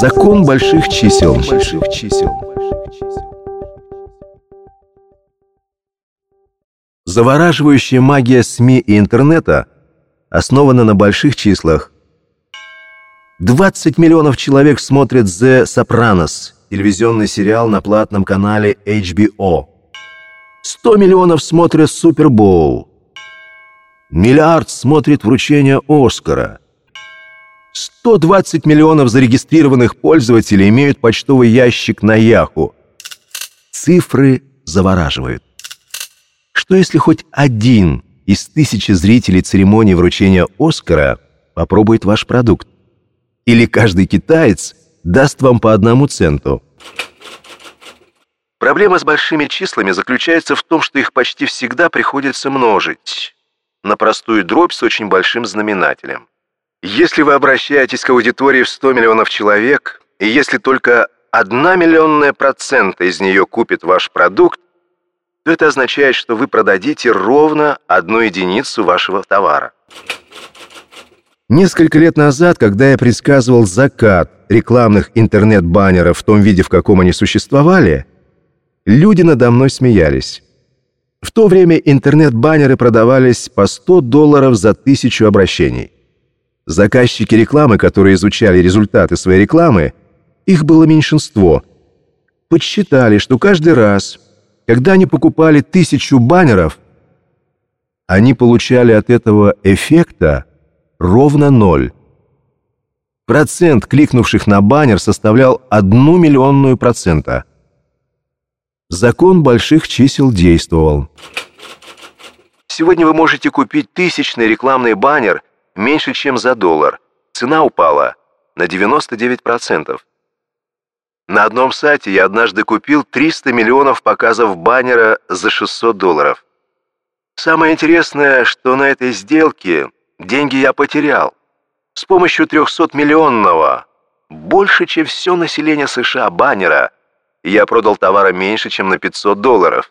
Закон больших чисел. Больших чисел. Завораживающая магия СМИ и интернета основана на больших числах. 20 миллионов человек смотрят «The Sopranos», телевизионный сериал на платном канале HBO. 100 миллионов смотрят «Супербоул». Миллиард смотрит вручение «Оскара». 120 миллионов зарегистрированных пользователей имеют почтовый ящик на Яху. Цифры завораживают. Что если хоть один из тысячи зрителей церемонии вручения Оскара попробует ваш продукт? Или каждый китаец даст вам по одному центу? Проблема с большими числами заключается в том, что их почти всегда приходится множить на простую дробь с очень большим знаменателем. Если вы обращаетесь к аудитории в 100 миллионов человек, и если только одна миллионная процента из нее купит ваш продукт, то это означает, что вы продадите ровно одну единицу вашего товара. Несколько лет назад, когда я предсказывал закат рекламных интернет-баннеров в том виде, в каком они существовали, люди надо мной смеялись. В то время интернет-баннеры продавались по 100 долларов за тысячу обращений. Заказчики рекламы, которые изучали результаты своей рекламы, их было меньшинство, подсчитали, что каждый раз, когда они покупали тысячу баннеров, они получали от этого эффекта ровно ноль. Процент кликнувших на баннер составлял одну миллионную процента. Закон больших чисел действовал. Сегодня вы можете купить тысячный рекламный баннер – меньше, чем за доллар. Цена упала на 99%. На одном сайте я однажды купил 300 миллионов показов баннера за 600 долларов. Самое интересное, что на этой сделке деньги я потерял. С помощью 300-миллионного, больше, чем все население США баннера, я продал товара меньше, чем на 500 долларов.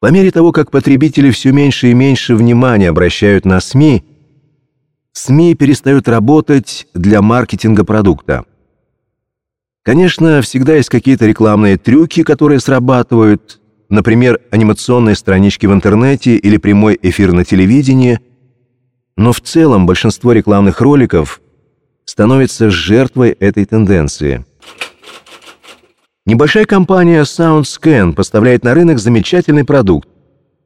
По мере того, как потребители все меньше и меньше внимания обращают на СМИ, СМИ перестают работать для маркетинга продукта. Конечно, всегда есть какие-то рекламные трюки, которые срабатывают, например, анимационные странички в интернете или прямой эфир на телевидении, но в целом большинство рекламных роликов становится жертвой этой тенденции – Небольшая компания SoundScan поставляет на рынок замечательный продукт.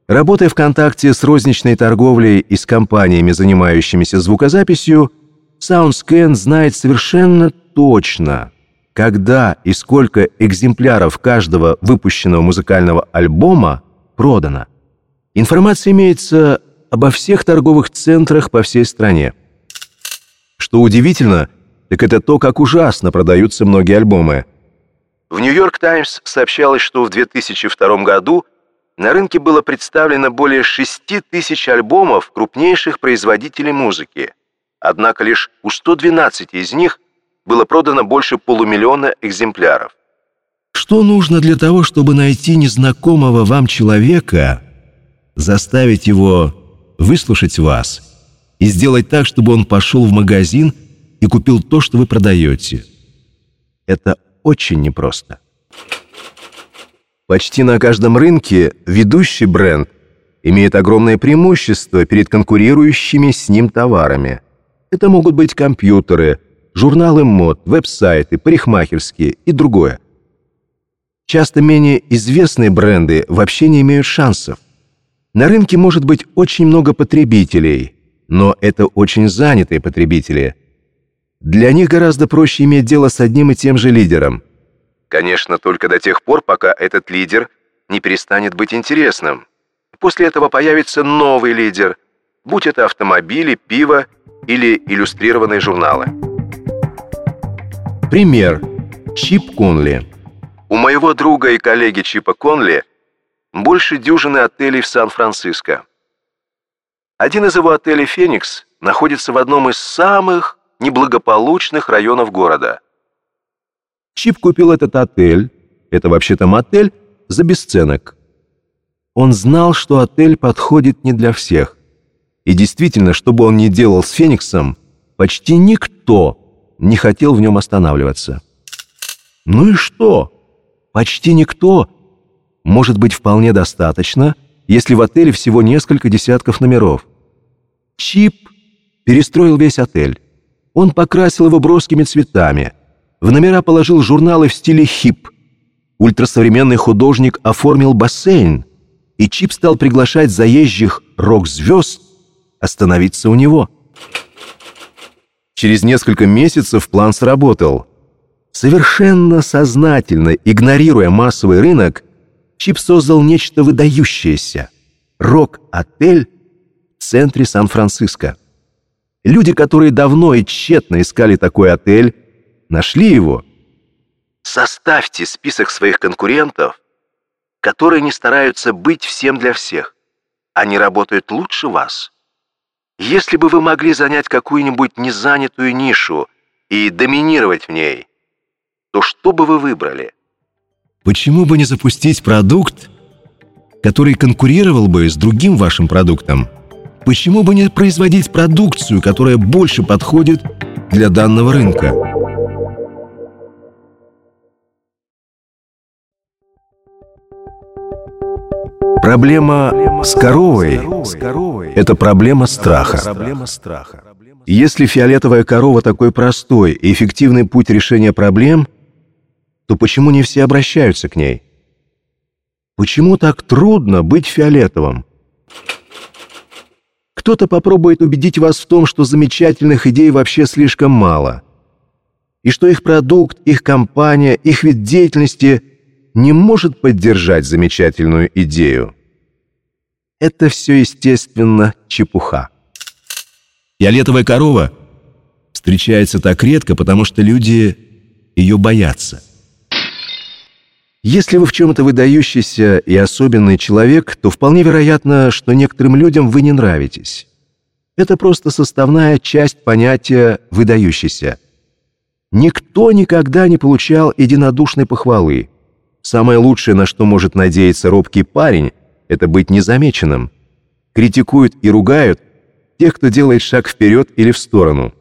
Работая в контакте с розничной торговлей и с компаниями, занимающимися звукозаписью, SoundScan знает совершенно точно, когда и сколько экземпляров каждого выпущенного музыкального альбома продано. Информация имеется обо всех торговых центрах по всей стране. Что удивительно, так это то, как ужасно продаются многие альбомы – в «Нью-Йорк Таймс» сообщалось, что в 2002 году на рынке было представлено более 6 тысяч альбомов крупнейших производителей музыки. Однако лишь у 112 из них было продано больше полумиллиона экземпляров. Что нужно для того, чтобы найти незнакомого вам человека, заставить его выслушать вас и сделать так, чтобы он пошел в магазин и купил то, что вы продаете? Это очень непросто. Почти на каждом рынке ведущий бренд имеет огромное преимущество перед конкурирующими с ним товарами. Это могут быть компьютеры, журналы мод, веб-сайты, парикмахерские и другое. Часто менее известные бренды вообще не имеют шансов. На рынке может быть очень много потребителей, но это очень занятые потребители – для них гораздо проще иметь дело с одним и тем же лидером. Конечно, только до тех пор, пока этот лидер не перестанет быть интересным. После этого появится новый лидер, будь это автомобили, пиво или иллюстрированные журналы. Пример. Чип Конли. У моего друга и коллеги Чипа Конли больше дюжины отелей в Сан-Франциско. Один из его отелей «Феникс» находится в одном из самых неблагополучных районов города. Чип купил этот отель, это вообще-то мотель, за бесценок. Он знал, что отель подходит не для всех. И действительно, что бы он ни делал с Фениксом, почти никто не хотел в нем останавливаться. Ну и что? Почти никто. Может быть, вполне достаточно, если в отеле всего несколько десятков номеров. Чип перестроил весь отель. Он покрасил его броскими цветами. В номера положил журналы в стиле хип. Ультрасовременный художник оформил бассейн, и Чип стал приглашать заезжих рок-звезд остановиться у него. Через несколько месяцев план сработал. Совершенно сознательно, игнорируя массовый рынок, Чип создал нечто выдающееся. Рок-отель в центре Сан-Франциско. Люди, которые давно и тщетно искали такой отель, нашли его. Составьте список своих конкурентов, которые не стараются быть всем для всех. Они работают лучше вас. Если бы вы могли занять какую-нибудь незанятую нишу и доминировать в ней, то что бы вы выбрали? Почему бы не запустить продукт, который конкурировал бы с другим вашим продуктом? Почему бы не производить продукцию, которая больше подходит для данного рынка? Проблема с коровой – это проблема страха. Если фиолетовая корова такой простой и эффективный путь решения проблем, то почему не все обращаются к ней? Почему так трудно быть фиолетовым? Кто-то попробует убедить вас в том, что замечательных идей вообще слишком мало, и что их продукт, их компания, их вид деятельности не может поддержать замечательную идею. Это все, естественно, чепуха. Фиолетовая корова встречается так редко, потому что люди ее боятся. Если вы в чем-то выдающийся и особенный человек, то вполне вероятно, что некоторым людям вы не нравитесь. Это просто составная часть понятия «выдающийся». Никто никогда не получал единодушной похвалы. Самое лучшее, на что может надеяться робкий парень, это быть незамеченным. Критикуют и ругают тех, кто делает шаг вперед или в сторону.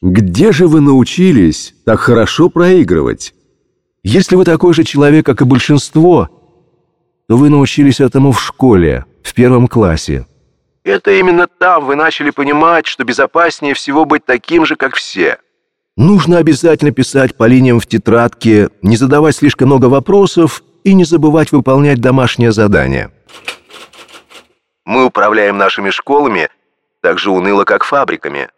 Где же вы научились так хорошо проигрывать? Если вы такой же человек, как и большинство, то вы научились этому в школе, в первом классе. Это именно там вы начали понимать, что безопаснее всего быть таким же, как все. Нужно обязательно писать по линиям в тетрадке, не задавать слишком много вопросов и не забывать выполнять домашнее задание. Мы управляем нашими школами так же уныло, как фабриками.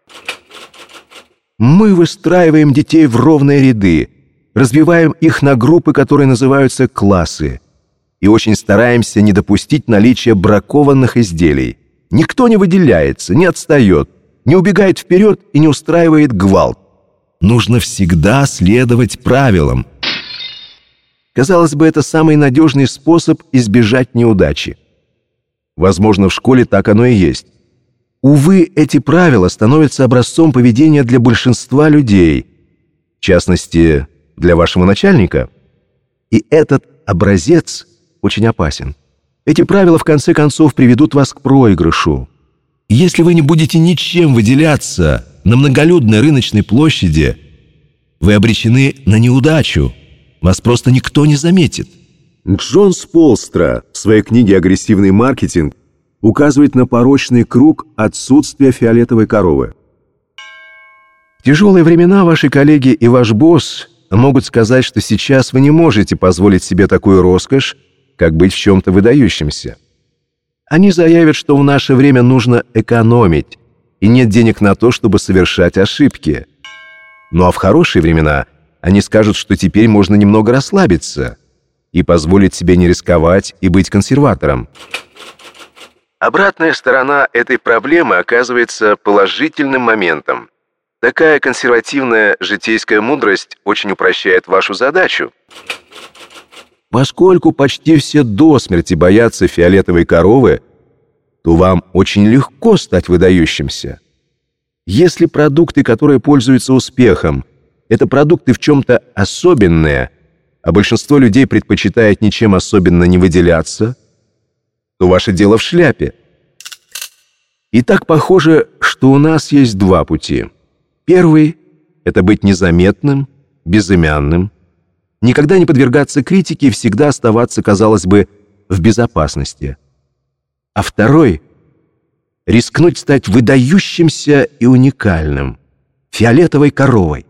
Мы выстраиваем детей в ровные ряды, разбиваем их на группы, которые называются классы, и очень стараемся не допустить наличия бракованных изделий. Никто не выделяется, не отстает, не убегает вперед и не устраивает гвалт. Нужно всегда следовать правилам. Казалось бы, это самый надежный способ избежать неудачи. Возможно, в школе так оно и есть. Увы, эти правила становятся образцом поведения для большинства людей. В частности, для вашего начальника. И этот образец очень опасен. Эти правила, в конце концов, приведут вас к проигрышу. Если вы не будете ничем выделяться на многолюдной рыночной площади, вы обречены на неудачу. Вас просто никто не заметит. Джон Сполстра в своей книге «Агрессивный маркетинг» указывает на порочный круг отсутствия фиолетовой коровы. В тяжелые времена ваши коллеги и ваш босс могут сказать, что сейчас вы не можете позволить себе такую роскошь, как быть в чем-то выдающимся. Они заявят, что в наше время нужно экономить, и нет денег на то, чтобы совершать ошибки. Ну а в хорошие времена они скажут, что теперь можно немного расслабиться и позволить себе не рисковать и быть консерватором. Обратная сторона этой проблемы оказывается положительным моментом. Такая консервативная житейская мудрость очень упрощает вашу задачу. Поскольку почти все до смерти боятся фиолетовой коровы, то вам очень легко стать выдающимся. Если продукты, которые пользуются успехом, это продукты в чем-то особенные, а большинство людей предпочитает ничем особенно не выделяться, то ваше дело в шляпе. И так похоже, что у нас есть два пути. Первый — это быть незаметным, безымянным, никогда не подвергаться критике и всегда оставаться, казалось бы, в безопасности. А второй — рискнуть стать выдающимся и уникальным, фиолетовой коровой.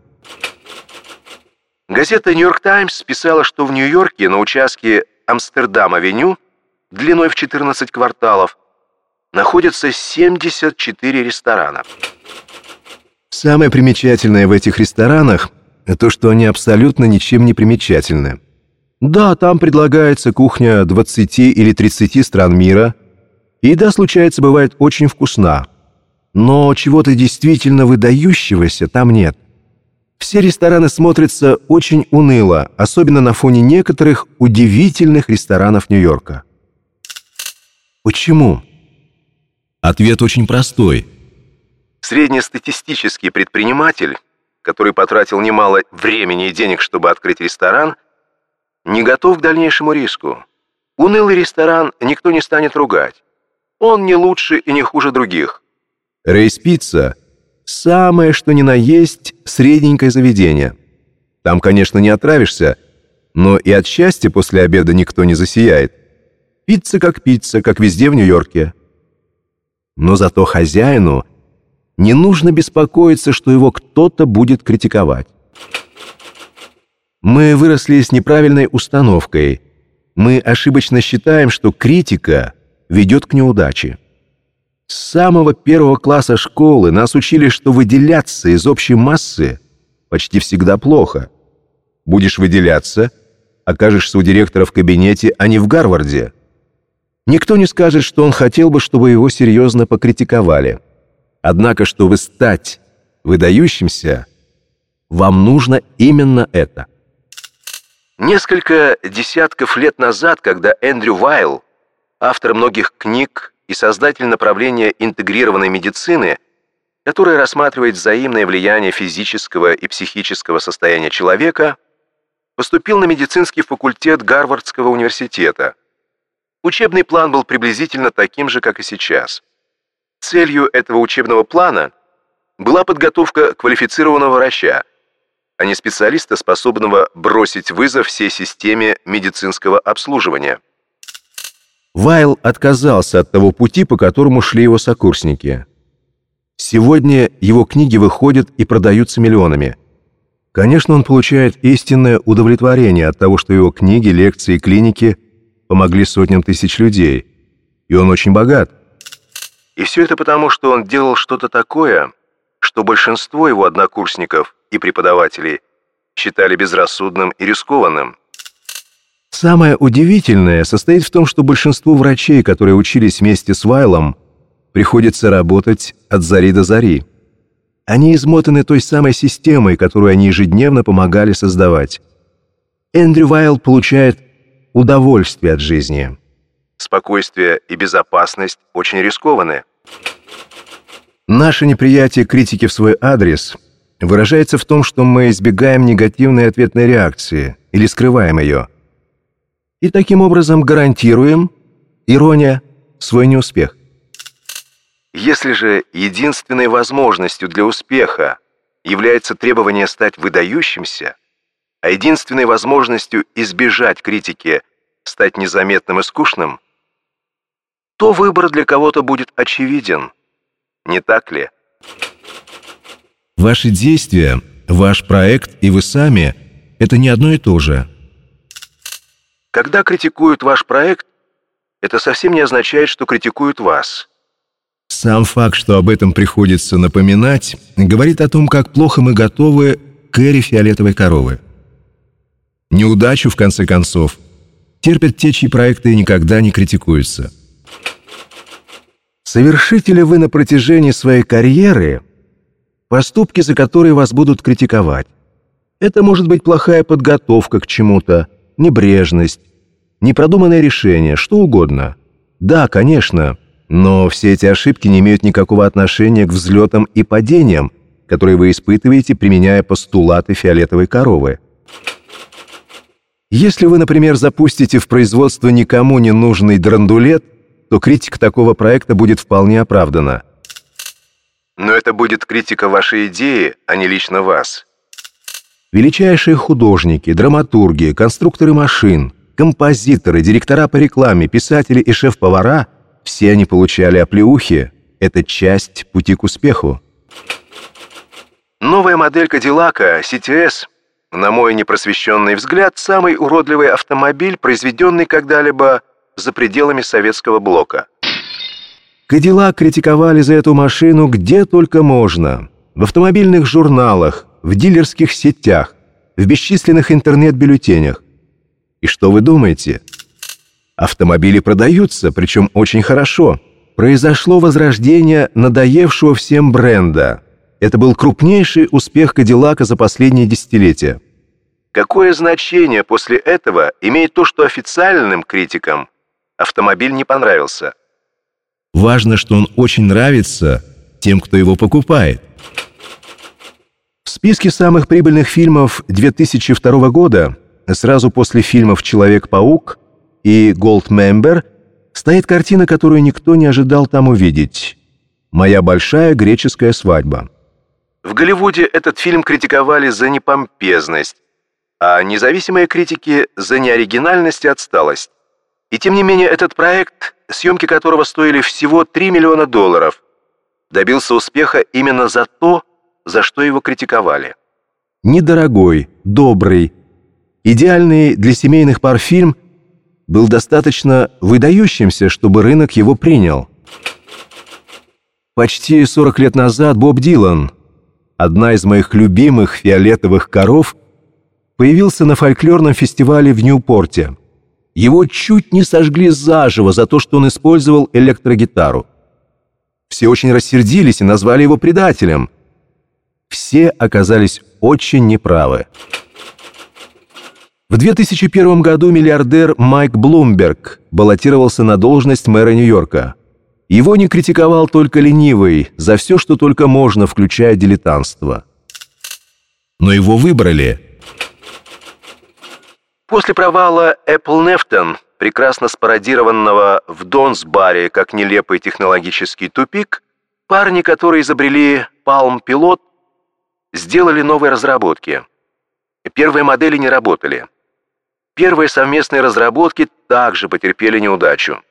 Газета «Нью-Йорк Таймс» писала, что в Нью-Йорке на участке Амстердам-авеню длиной в 14 кварталов находятся 74 ресторана. Самое примечательное в этих ресторанах – то, что они абсолютно ничем не примечательны. Да, там предлагается кухня 20 или 30 стран мира, и еда, случается, бывает очень вкусна. Но чего-то действительно выдающегося там нет. Все рестораны смотрятся очень уныло, особенно на фоне некоторых удивительных ресторанов Нью-Йорка. Почему? Ответ очень простой. Среднестатистический предприниматель, который потратил немало времени и денег, чтобы открыть ресторан, не готов к дальнейшему риску. Унылый ресторан никто не станет ругать. Он не лучше и не хуже других. Рейс Пицца – самое что ни на есть средненькое заведение. Там, конечно, не отравишься, но и от счастья после обеда никто не засияет. Пицца как пицца, как везде в Нью-Йорке. Но зато хозяину не нужно беспокоиться, что его кто-то будет критиковать. Мы выросли с неправильной установкой. Мы ошибочно считаем, что критика ведет к неудаче. С самого первого класса школы нас учили, что выделяться из общей массы почти всегда плохо. Будешь выделяться, окажешься у директора в кабинете, а не в Гарварде – Никто не скажет, что он хотел бы, чтобы его серьезно покритиковали. Однако, чтобы стать выдающимся, вам нужно именно это. Несколько десятков лет назад, когда Эндрю Вайл, автор многих книг и создатель направления интегрированной медицины, которая рассматривает взаимное влияние физического и психического состояния человека, поступил на медицинский факультет Гарвардского университета – Учебный план был приблизительно таким же, как и сейчас. Целью этого учебного плана была подготовка квалифицированного врача, а не специалиста, способного бросить вызов всей системе медицинского обслуживания. Вайл отказался от того пути, по которому шли его сокурсники. Сегодня его книги выходят и продаются миллионами. Конечно, он получает истинное удовлетворение от того, что его книги, лекции и клиники помогли сотням тысяч людей, и он очень богат. И все это потому, что он делал что-то такое, что большинство его однокурсников и преподавателей считали безрассудным и рискованным. Самое удивительное состоит в том, что большинству врачей, которые учились вместе с Вайлом, приходится работать от зари до зари. Они измотаны той самой системой, которую они ежедневно помогали создавать. Эндрю Вайл получает удовольствие от жизни. Спокойствие и безопасность очень рискованы. Наше неприятие критики в свой адрес выражается в том, что мы избегаем негативной ответной реакции или скрываем ее. И таким образом гарантируем, ирония, свой неуспех. Если же единственной возможностью для успеха является требование стать выдающимся – а единственной возможностью избежать критики стать незаметным и скучным, то выбор для кого-то будет очевиден. Не так ли? Ваши действия, ваш проект и вы сами – это не одно и то же. Когда критикуют ваш проект, это совсем не означает, что критикуют вас. Сам факт, что об этом приходится напоминать, говорит о том, как плохо мы готовы к эре фиолетовой коровы. Неудачу, в конце концов, терпят те, чьи проекты никогда не критикуются. Совершите ли вы на протяжении своей карьеры поступки, за которые вас будут критиковать? Это может быть плохая подготовка к чему-то, небрежность, непродуманное решение, что угодно. Да, конечно, но все эти ошибки не имеют никакого отношения к взлетам и падениям, которые вы испытываете, применяя постулаты фиолетовой коровы. Если вы, например, запустите в производство никому не нужный драндулет, то критика такого проекта будет вполне оправдана. Но это будет критика вашей идеи, а не лично вас. Величайшие художники, драматурги, конструкторы машин, композиторы, директора по рекламе, писатели и шеф-повара – все они получали оплеухи. Это часть пути к успеху. Новая модель Кадиллака CTS, на мой непросвещенный взгляд, самый уродливый автомобиль, произведенный когда-либо за пределами советского блока. Кадиллак критиковали за эту машину где только можно. В автомобильных журналах, в дилерских сетях, в бесчисленных интернет-бюллетенях. И что вы думаете? Автомобили продаются, причем очень хорошо. Произошло возрождение надоевшего всем бренда. Это был крупнейший успех Кадиллака за последние десятилетия. Какое значение после этого имеет то, что официальным критикам автомобиль не понравился? Важно, что он очень нравится тем, кто его покупает. В списке самых прибыльных фильмов 2002 года, сразу после фильмов «Человек-паук» и «Голдмембер», стоит картина, которую никто не ожидал там увидеть. «Моя большая греческая свадьба». В Голливуде этот фильм критиковали за непомпезность, а независимые критики за неоригинальность и отсталость. И тем не менее этот проект, съемки которого стоили всего 3 миллиона долларов, добился успеха именно за то, за что его критиковали. Недорогой, добрый, идеальный для семейных пар фильм был достаточно выдающимся, чтобы рынок его принял. Почти 40 лет назад Боб Дилан, одна из моих любимых фиолетовых коров, появился на фольклорном фестивале в Ньюпорте. Его чуть не сожгли заживо за то, что он использовал электрогитару. Все очень рассердились и назвали его предателем. Все оказались очень неправы. В 2001 году миллиардер Майк Блумберг баллотировался на должность мэра Нью-Йорка. Его не критиковал только ленивый за все, что только можно, включая дилетантство. Но его выбрали. После провала Apple Nefton, прекрасно спародированного в Донсбаре как нелепый технологический тупик, парни, которые изобрели Palm Pilot, сделали новые разработки. Первые модели не работали. Первые совместные разработки также потерпели неудачу.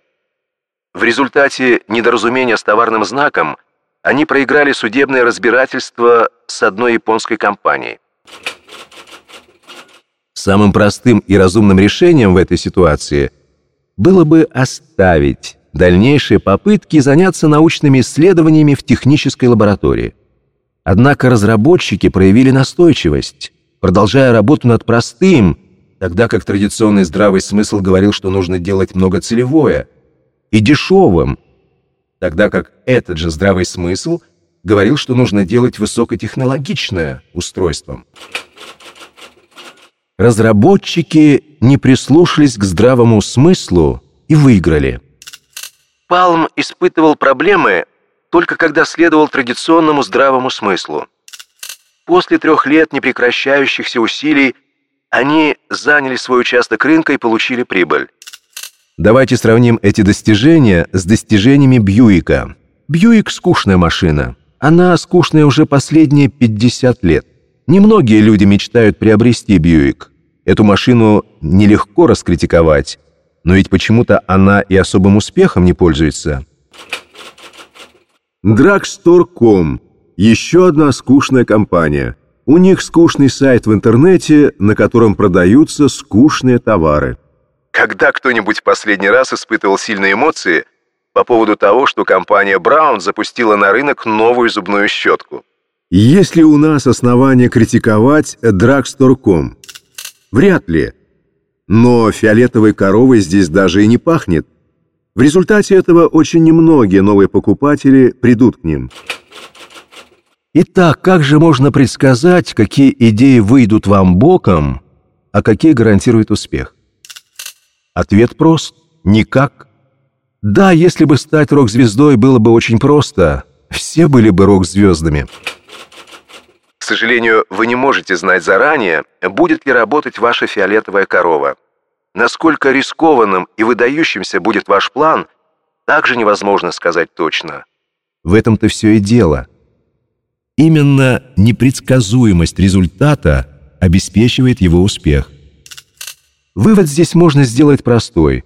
В результате недоразумения с товарным знаком они проиграли судебное разбирательство с одной японской компанией. Самым простым и разумным решением в этой ситуации было бы оставить дальнейшие попытки заняться научными исследованиями в технической лаборатории. Однако разработчики проявили настойчивость, продолжая работу над простым, тогда как традиционный здравый смысл говорил, что нужно делать многоцелевое – и дешевым, тогда как этот же здравый смысл говорил, что нужно делать высокотехнологичное устройство. Разработчики не прислушались к здравому смыслу и выиграли. Палм испытывал проблемы только когда следовал традиционному здравому смыслу. После трех лет непрекращающихся усилий они заняли свой участок рынка и получили прибыль. Давайте сравним эти достижения с достижениями Бьюика. Бьюик – скучная машина. Она скучная уже последние 50 лет. Немногие люди мечтают приобрести Бьюик. Эту машину нелегко раскритиковать, но ведь почему-то она и особым успехом не пользуется. Drugstore.com – еще одна скучная компания. У них скучный сайт в интернете, на котором продаются скучные товары. Когда кто-нибудь в последний раз испытывал сильные эмоции по поводу того, что компания Браун запустила на рынок новую зубную щетку? Есть ли у нас основания критиковать Drugstore.com? Вряд ли. Но фиолетовой коровой здесь даже и не пахнет. В результате этого очень немногие новые покупатели придут к ним. Итак, как же можно предсказать, какие идеи выйдут вам боком, а какие гарантируют успех? Ответ прост – никак. Да, если бы стать рок-звездой было бы очень просто, все были бы рок-звездами. К сожалению, вы не можете знать заранее, будет ли работать ваша фиолетовая корова. Насколько рискованным и выдающимся будет ваш план, также невозможно сказать точно. В этом-то все и дело. Именно непредсказуемость результата обеспечивает его успех. Вывод здесь можно сделать простой.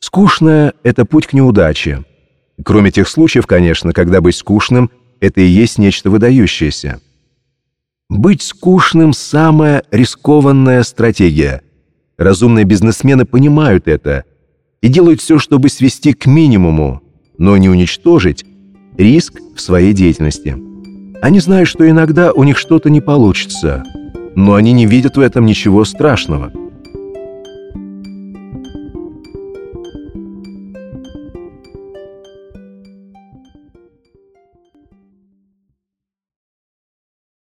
Скучное – это путь к неудаче. Кроме тех случаев, конечно, когда быть скучным – это и есть нечто выдающееся. Быть скучным – самая рискованная стратегия. Разумные бизнесмены понимают это и делают все, чтобы свести к минимуму, но не уничтожить риск в своей деятельности. Они знают, что иногда у них что-то не получится, но они не видят в этом ничего страшного –